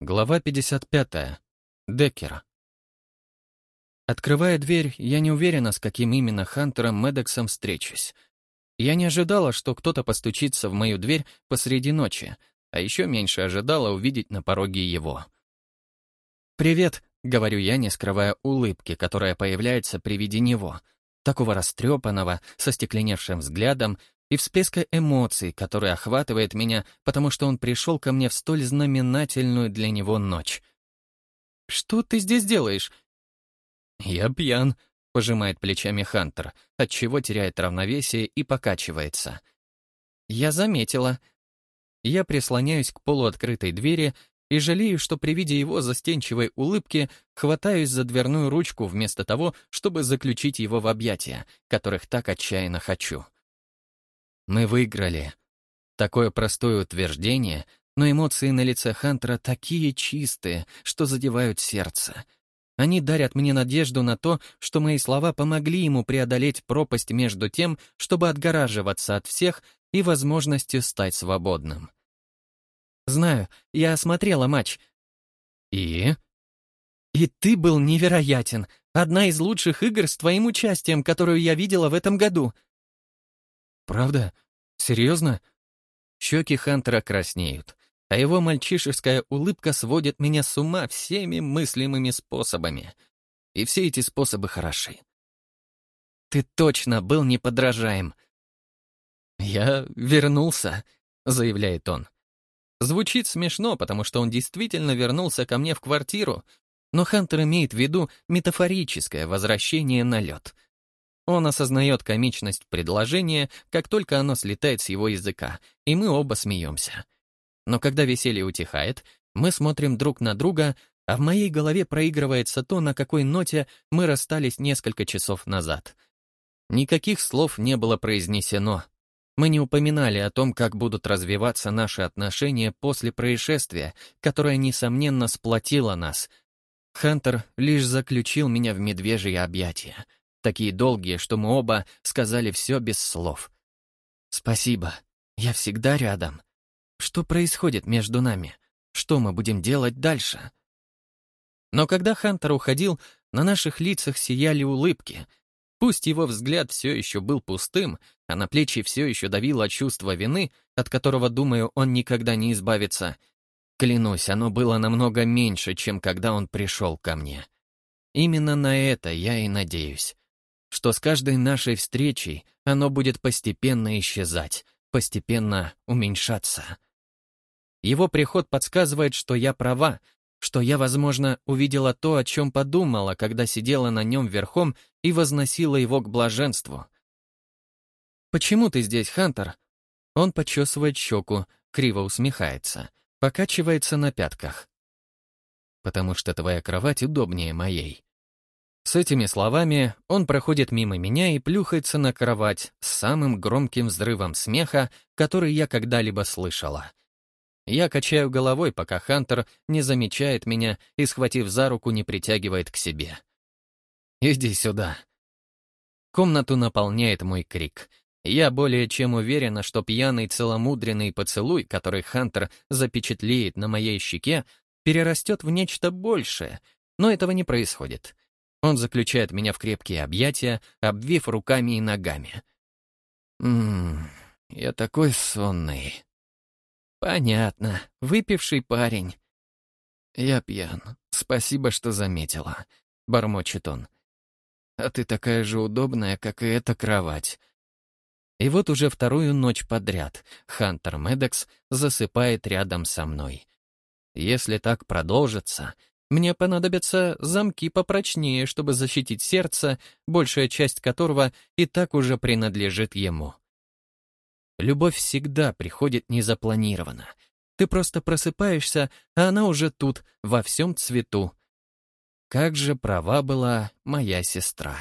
Глава 55. Деккер. Открывая дверь, я не уверена, с каким именно Хантером Медексом встречусь. Я не ожидала, что кто-то постучится в мою дверь посреди ночи, а еще меньше ожидала увидеть на пороге его. «Привет», — говорю я, не скрывая улыбки, которая появляется при виде него, такого растрепанного, со стекленевшим взглядом и всплеска эмоций, который охватывает меня, потому что он пришел ко мне в столь знаменательную для него ночь. «Что ты здесь делаешь?» «Я пьян», — пожимает плечами Хантер, отчего теряет равновесие и покачивается. «Я заметила». Я прислоняюсь к полуоткрытой двери и жалею, что при виде его застенчивой улыбки хватаюсь за дверную ручку вместо того, чтобы заключить его в объятия, которых так отчаянно хочу. Мы выиграли. Такое простое утверждение, но эмоции на лице Хантера такие чистые, что задевают сердце. Они дарят мне надежду на то, что мои слова помогли ему преодолеть пропасть между тем, чтобы отгораживаться от всех и возможностью стать свободным. «Знаю, я осмотрела матч». «И?» «И ты был невероятен. Одна из лучших игр с твоим участием, которую я видела в этом году», «Правда? Серьезно?» Щеки Хантера краснеют, а его мальчишеская улыбка сводит меня с ума всеми мыслимыми способами. И все эти способы хороши. «Ты точно был неподражаем!» «Я вернулся», — заявляет он. Звучит смешно, потому что он действительно вернулся ко мне в квартиру, но Хантер имеет в виду метафорическое возвращение на лед — он осознает комичность предложения, как только оно слетает с его языка, и мы оба смеемся. Но когда веселье утихает, мы смотрим друг на друга, а в моей голове проигрывается то, на какой ноте мы расстались несколько часов назад. Никаких слов не было произнесено. Мы не упоминали о том, как будут развиваться наши отношения после происшествия, которое, несомненно, сплотило нас. Хантер лишь заключил меня в медвежье объятия — такие долгие, что мы оба сказали все без слов. «Спасибо. Я всегда рядом. Что происходит между нами? Что мы будем делать дальше?» Но когда Хантер уходил, на наших лицах сияли улыбки. Пусть его взгляд все еще был пустым, а на плечи все еще давило чувство вины, от которого, думаю, он никогда не избавится. Клянусь, оно было намного меньше, чем когда он пришел ко мне. Именно на это я и надеюсь что с каждой нашей встречей оно будет постепенно исчезать, постепенно уменьшаться. Его приход подсказывает, что я права, что я, возможно, увидела то, о чем подумала, когда сидела на нем верхом и возносила его к блаженству. «Почему ты здесь, Хантер?» Он почесывает щеку, криво усмехается, покачивается на пятках. «Потому что твоя кровать удобнее моей», с этими словами он проходит мимо меня и плюхается на кровать с самым громким взрывом смеха, который я когда-либо слышала. Я качаю головой, пока Хантер не замечает меня и, схватив за руку, не притягивает к себе. «Иди сюда». Комнату наполняет мой крик. Я более чем уверена, что пьяный целомудренный поцелуй, который Хантер запечатлеет на моей щеке, перерастет в нечто большее, но этого не происходит. Он заключает меня в крепкие объятия, обвив руками и ногами. «Ммм, я такой сонный». «Понятно, выпивший парень». «Я пьян. Спасибо, что заметила», — бормочет он. «А ты такая же удобная, как и эта кровать». И вот уже вторую ночь подряд Хантер Медекс засыпает рядом со мной. Если так продолжится, мне понадобятся замки попрочнее, чтобы защитить сердце, большая часть которого и так уже принадлежит ему. Любовь всегда приходит незапланированно. Ты просто просыпаешься, а она уже тут, во всем цвету. Как же права была моя сестра.